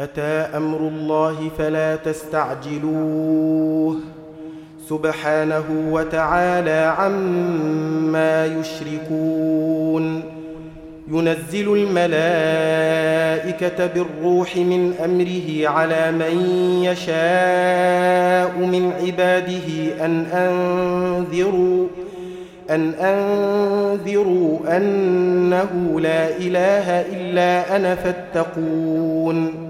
أتى أمر الله فلا تستعجلوه. سبحانه وتعالى عما يشركون. ينزل الملائكة بالروح من أمره على من يشاء من عباده أن أنذروا أن أنذروا أنه لا إله إلا أنا فاتقون.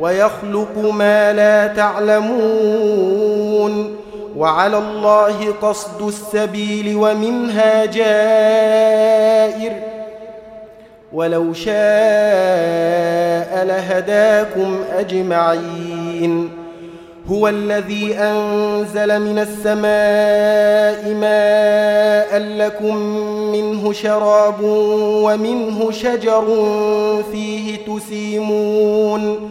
ويخلق ما لا تعلمون وعلى الله قصد السبيل ومنها جائر ولو شاء لهداكم أجمعين هو الذي أنزل من السماء ماء لكم منه شراب ومنه شجر فيه تسيمون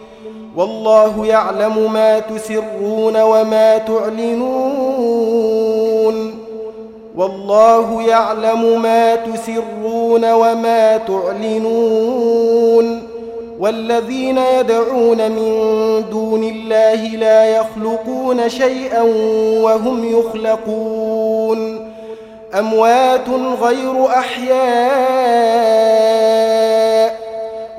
والله يعلم ما تسرون وما تعلنون. والله يعلم ما تسرون وما تعلنون. والذين يدعون من دون الله لا يخلقون شيئا وهم يخلقون. أموات غير أحياء.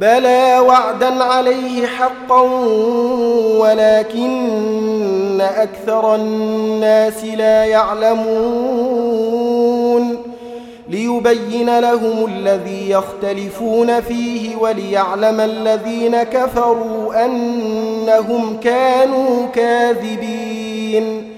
بلى وعدا عليه حقا ولكن أكثر الناس لا يعلمون ليبين لهم الذي يختلفون فيه وليعلم الذين كفروا أنهم كانوا كاذبين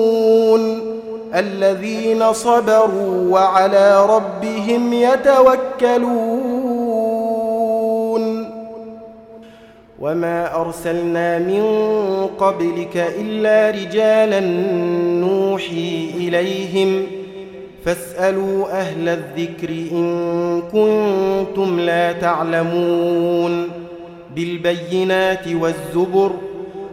الذين صبروا وعلى ربهم يتوكلون. وما أرسلنا من قبلك إلا رجالا نوحي إليهم. فاسألوا أهل الذكر إن كنتم لا تعلمون. بالبينات والزبر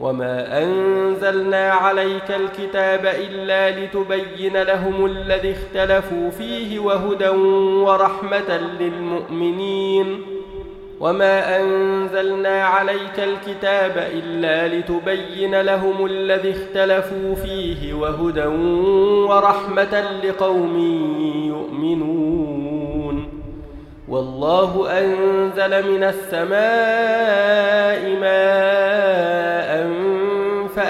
وما أنزلنا عليك الكتاب إلا لتبين لهم الذي اختلفوا فيه وهدى ورحمة للمؤمنين وما انزلنا عليك الكتاب الا لتبين لهم الذي اختلفوا فيه وهدى ورحمه لقوم يؤمنون والله انزل من السماء ماء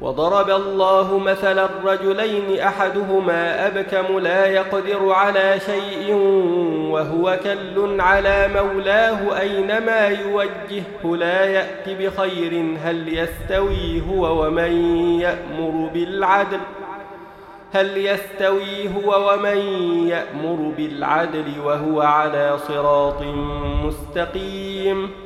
وضرب الله مثلا الرجلين أحدهما أبكم لا يقدر على شيء وهو كل على مولاه أينما يوجهه لا يأت بخير هل يستوي هو ومن يأمر بالعدل هل يستوي هو ومن يأمر بالعدل وهو على صراط مستقيم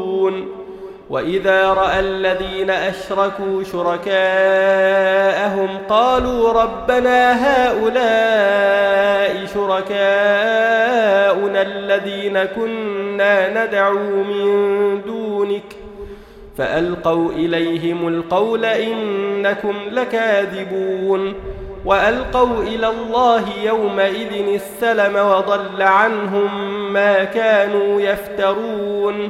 وإذا رأى الذين أشركوا شركاءهم قالوا ربنا هؤلاء شركاؤنا الذين كنا ندعو من دونك فألقوا إليهم القول إنكم لكاذبون وألقوا إلى الله يومئذ السلم وضل عنهم ما كانوا يفترون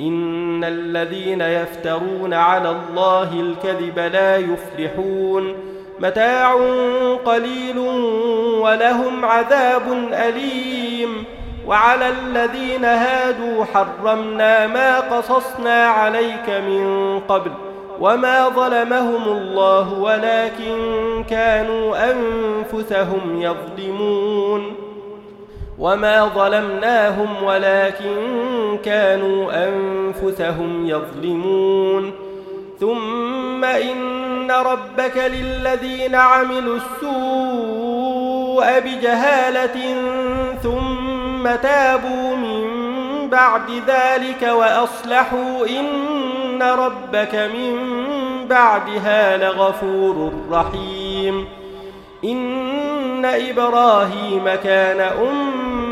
إن الذين يفترون على الله الكذب لا يفلحون. متاع قليل ولهم عذاب أليم. وعلى الذين هادوا حرمنا ما قصصنا عليك من قبل وما ظلمهم الله ولكن كانوا أنفسهم يظلمون. وما ظلمناهم ولكن كانوا أنفسهم يظلمون ثم إن ربك للذين عملوا السوء بجهالة ثم ثم تابوا من بعد ذلك واصلحوا ان ربك من بعدها لغفور رحيم ان إبراهيم كان امه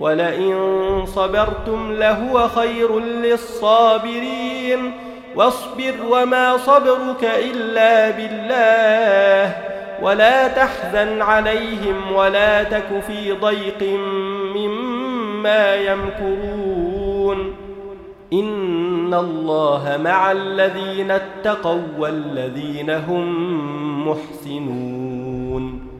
ولئن صبرتم لهو خير للصابرين. واصبر وما صبرك إلا بالله. ولا تحزن عليهم ولا تك في ضيق مما يمكرون. إن الله مع الذين اتقوا والذين هم محسنون.